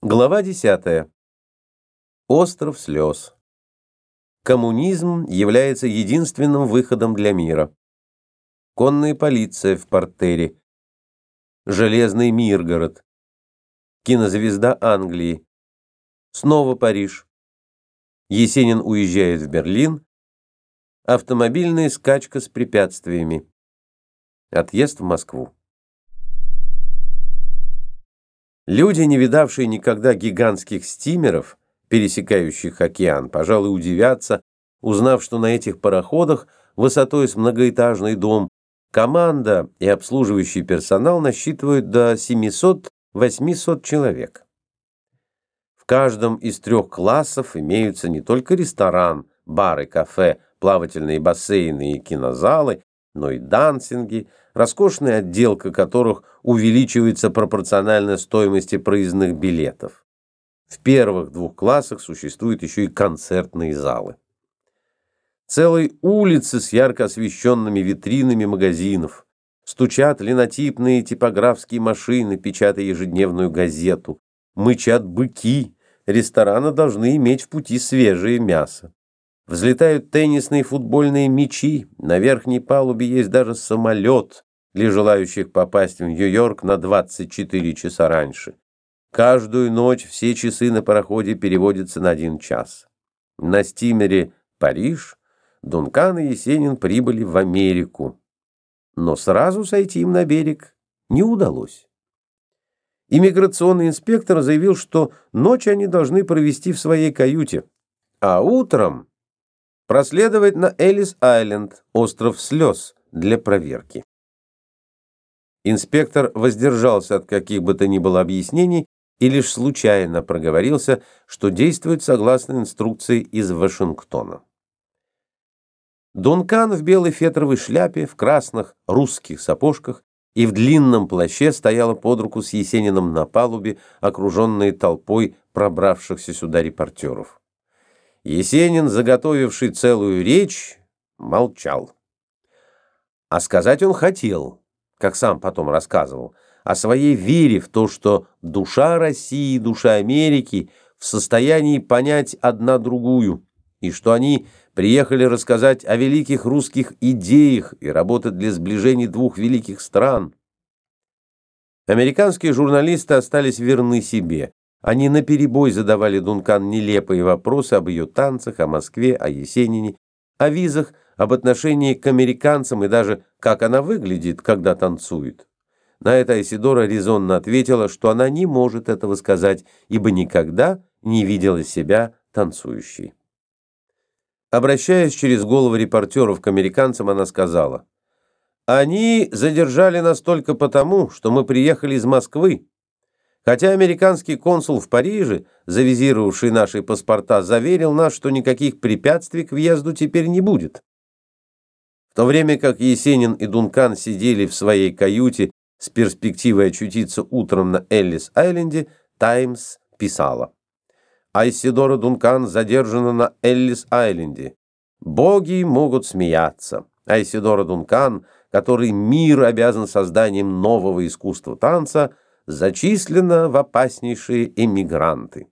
Глава 10. Остров слез. Коммунизм является единственным выходом для мира. Конная полиция в портере. Железный Миргород. Кинозвезда Англии. Снова Париж. Есенин уезжает в Берлин. Автомобильная скачка с препятствиями. Отъезд в Москву. Люди, не видавшие никогда гигантских стимеров, пересекающих океан, пожалуй, удивятся, узнав, что на этих пароходах высотой с многоэтажный дом команда и обслуживающий персонал насчитывают до 700-800 человек. В каждом из трех классов имеются не только ресторан, бары, кафе, плавательные бассейны и кинозалы, но и дансинги, роскошная отделка которых увеличивается пропорционально стоимости проездных билетов. В первых двух классах существуют еще и концертные залы. Целые улицы с ярко освещенными витринами магазинов. Стучат линотипные типографские машины, печатая ежедневную газету. Мычат быки. Рестораны должны иметь в пути свежее мясо. Взлетают теннисные и футбольные мячи, на верхней палубе есть даже самолет для желающих попасть в Нью-Йорк на 24 часа раньше. Каждую ночь все часы на пароходе переводятся на один час. На стимере «Париж» Дункан и Есенин прибыли в Америку, но сразу сойти им на берег не удалось. Иммиграционный инспектор заявил, что ночь они должны провести в своей каюте, а утром проследовать на Элис-Айленд, остров слез, для проверки. Инспектор воздержался от каких бы то ни было объяснений и лишь случайно проговорился, что действует согласно инструкции из Вашингтона. Дункан в белой фетровой шляпе, в красных русских сапожках и в длинном плаще стояла под руку с Есениным на палубе, окруженной толпой пробравшихся сюда репортеров. Есенин, заготовивший целую речь, молчал. А сказать он хотел, как сам потом рассказывал, о своей вере в то, что душа России и душа Америки в состоянии понять одна другую, и что они приехали рассказать о великих русских идеях и работать для сближения двух великих стран. Американские журналисты остались верны себе. Они наперебой задавали Дункан нелепые вопросы об ее танцах, о Москве, о Есенине, о визах, об отношении к американцам и даже как она выглядит, когда танцует. На это Айсидора резонно ответила, что она не может этого сказать, ибо никогда не видела себя танцующей. Обращаясь через головы репортеров к американцам, она сказала, «Они задержали нас только потому, что мы приехали из Москвы, Хотя американский консул в Париже, завизировавший наши паспорта, заверил нас, что никаких препятствий к въезду теперь не будет. В то время как Есенин и Дункан сидели в своей каюте с перспективой очутиться утром на Эллис-Айленде, «Таймс» писала. Айсидора Дункан задержана на Эллис-Айленде. Боги могут смеяться. Айсидора Дункан, который мир обязан созданием нового искусства танца – зачислена в опаснейшие эмигранты.